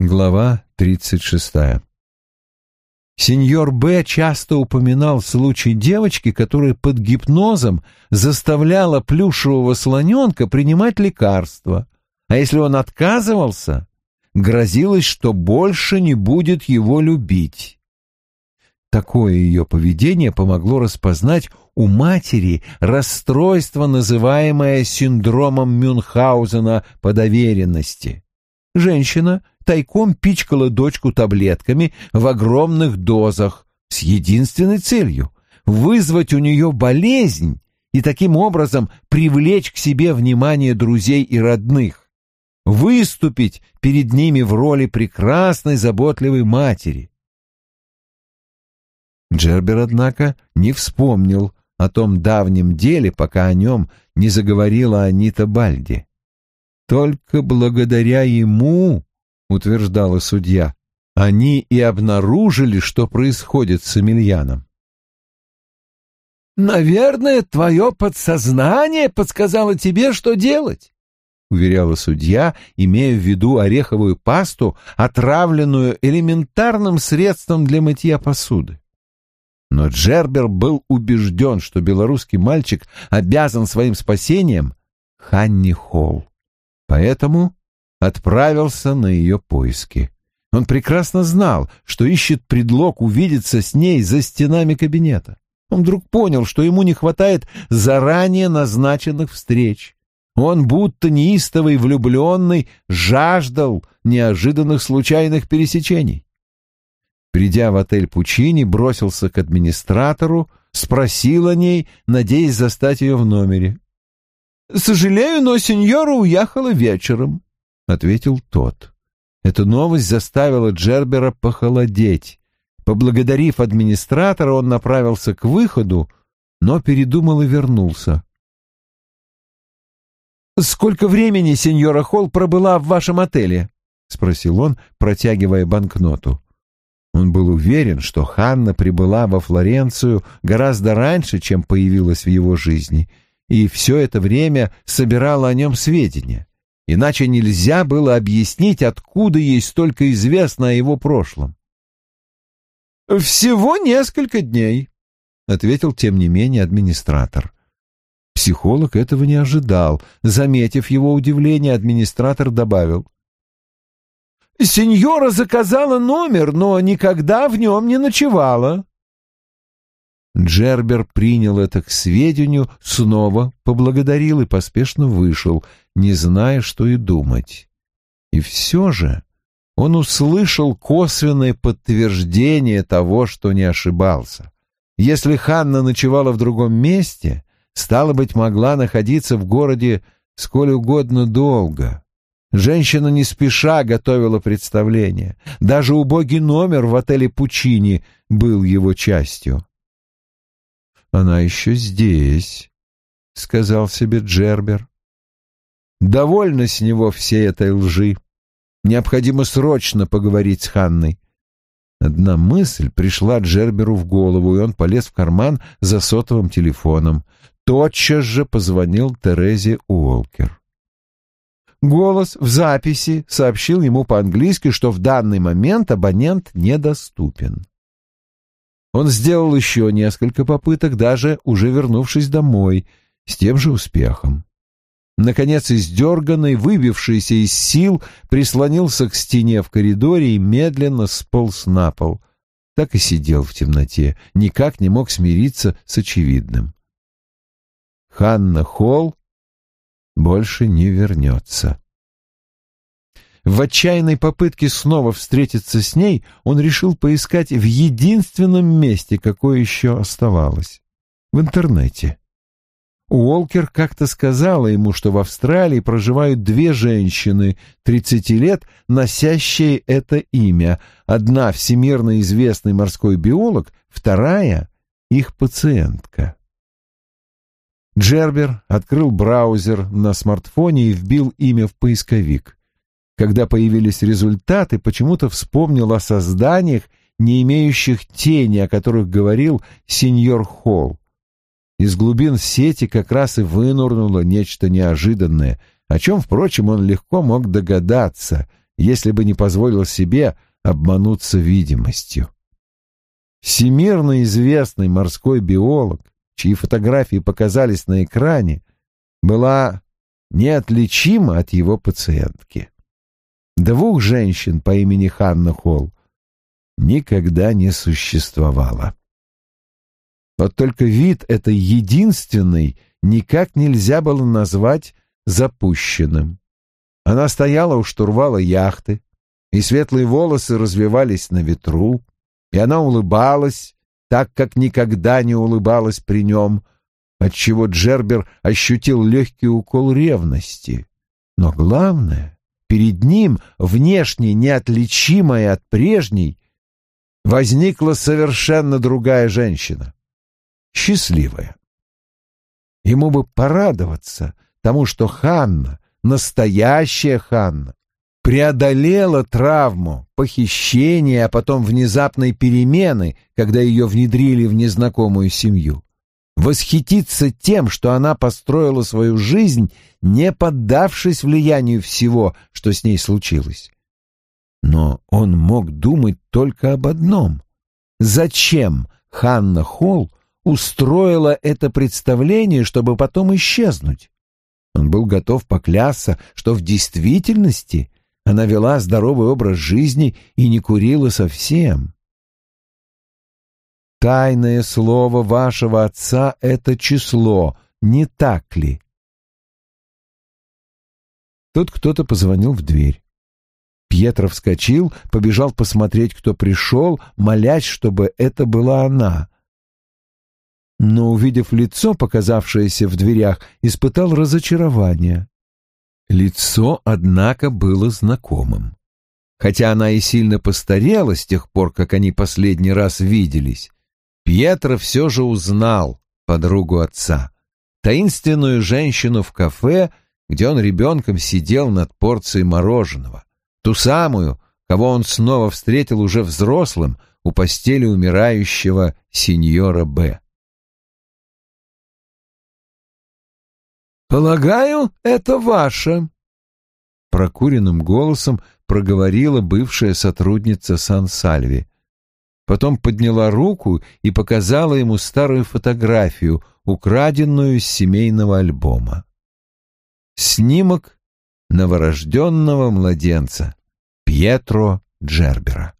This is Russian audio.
Глава 36. Сеньор Б. часто упоминал случай девочки, которая под гипнозом заставляла плюшевого слоненка принимать лекарства, а если он отказывался, грозилось, что больше не будет его любить. Такое ее поведение помогло распознать у матери расстройство, называемое синдромом Мюнхгаузена по доверенности. Женщина тайком пичкала дочку таблетками в огромных дозах с единственной целью — вызвать у нее болезнь и таким образом привлечь к себе внимание друзей и родных, выступить перед ними в роли прекрасной заботливой матери. Джербер, однако, не вспомнил о том давнем деле, пока о нем не заговорила Анита Бальди. Только благодаря ему, утверждала судья, они и обнаружили, что происходит с Эмильяном. «Наверное, твое подсознание подсказало тебе, что делать», — уверяла судья, имея в виду ореховую пасту, отравленную элементарным средством для мытья посуды. Но Джербер был убежден, что белорусский мальчик обязан своим спасением Ханни Холл. Поэтому отправился на ее поиски. Он прекрасно знал, что ищет предлог увидеться с ней за стенами кабинета. Он вдруг понял, что ему не хватает заранее назначенных встреч. Он, будто неистовый влюбленный, жаждал неожиданных случайных пересечений. Придя в отель Пучини, бросился к администратору, спросил о ней, надеясь застать ее в номере. «Сожалею, но сеньора уехала вечером», — ответил тот. Эта новость заставила Джербера похолодеть. Поблагодарив администратора, он направился к выходу, но передумал и вернулся. «Сколько времени сеньора Холл пробыла в вашем отеле?» — спросил он, протягивая банкноту. Он был уверен, что Ханна прибыла во Флоренцию гораздо раньше, чем появилась в его жизни — и все это время собирала о нем сведения. Иначе нельзя было объяснить, откуда ей столько известно о его прошлом. «Всего несколько дней», — ответил, тем не менее, администратор. Психолог этого не ожидал. Заметив его удивление, администратор добавил. «Сеньора заказала номер, но никогда в нем не ночевала. Джербер принял это к сведению, снова поблагодарил и поспешно вышел, не зная, что и думать. И все же он услышал косвенное подтверждение того, что не ошибался. Если Ханна ночевала в другом месте, стало быть, могла находиться в городе сколь угодно долго. Женщина не спеша готовила представление. Даже убогий номер в отеле Пучини был его частью она еще здесь», — сказал себе Джербер. «Довольно с него всей этой лжи. Необходимо срочно поговорить с Ханной». Одна мысль пришла Джерберу в голову, и он полез в карман за сотовым телефоном. Тотчас же позвонил Терезе Уолкер. Голос в записи сообщил ему по-английски, что в данный момент абонент недоступен. Он сделал еще несколько попыток, даже уже вернувшись домой, с тем же успехом. Наконец, издерганный, выбившийся из сил, прислонился к стене в коридоре и медленно сполз на пол. Так и сидел в темноте, никак не мог смириться с очевидным. Ханна Холл больше не вернется. В отчаянной попытке снова встретиться с ней он решил поискать в единственном месте, какое еще оставалось — в интернете. Уолкер как-то сказала ему, что в Австралии проживают две женщины 30 лет, носящие это имя. Одна — всемирно известный морской биолог, вторая — их пациентка. Джербер открыл браузер на смартфоне и вбил имя в поисковик. Когда появились результаты, почему-то вспомнил о созданиях, не имеющих тени, о которых говорил сеньор Холл. Из глубин сети как раз и вынурнуло нечто неожиданное, о чем, впрочем, он легко мог догадаться, если бы не позволил себе обмануться видимостью. Всемирно известный морской биолог, чьи фотографии показались на экране, была неотличима от его пациентки. Двух женщин по имени Ханна Холл никогда не существовало. Вот только вид этой единственной никак нельзя было назвать запущенным. Она стояла у штурвала яхты, и светлые волосы развивались на ветру, и она улыбалась, так как никогда не улыбалась при нем, отчего Джербер ощутил легкий укол ревности. Но главное, перед ним, внешне неотличимая от прежней, возникла совершенно другая женщина счастливая. Ему бы порадоваться тому, что Ханна, настоящая Ханна, преодолела травму, похищения, а потом внезапной перемены, когда ее внедрили в незнакомую семью. Восхититься тем, что она построила свою жизнь, не поддавшись влиянию всего, что с ней случилось. Но он мог думать только об одном. Зачем Ханна Холл устроила это представление, чтобы потом исчезнуть. Он был готов поклясться, что в действительности она вела здоровый образ жизни и не курила совсем. Тайное слово вашего отца — это число, не так ли? Тут кто-то позвонил в дверь. Пьетро вскочил, побежал посмотреть, кто пришел, молясь, чтобы это была она но, увидев лицо, показавшееся в дверях, испытал разочарование. Лицо, однако, было знакомым. Хотя она и сильно постарела с тех пор, как они последний раз виделись, Пьетро все же узнал подругу отца, таинственную женщину в кафе, где он ребенком сидел над порцией мороженого, ту самую, кого он снова встретил уже взрослым у постели умирающего сеньора Б. «Полагаю, это ваше», — прокуренным голосом проговорила бывшая сотрудница Сан-Сальви. Потом подняла руку и показала ему старую фотографию, украденную из семейного альбома. Снимок новорожденного младенца Пьетро Джербера.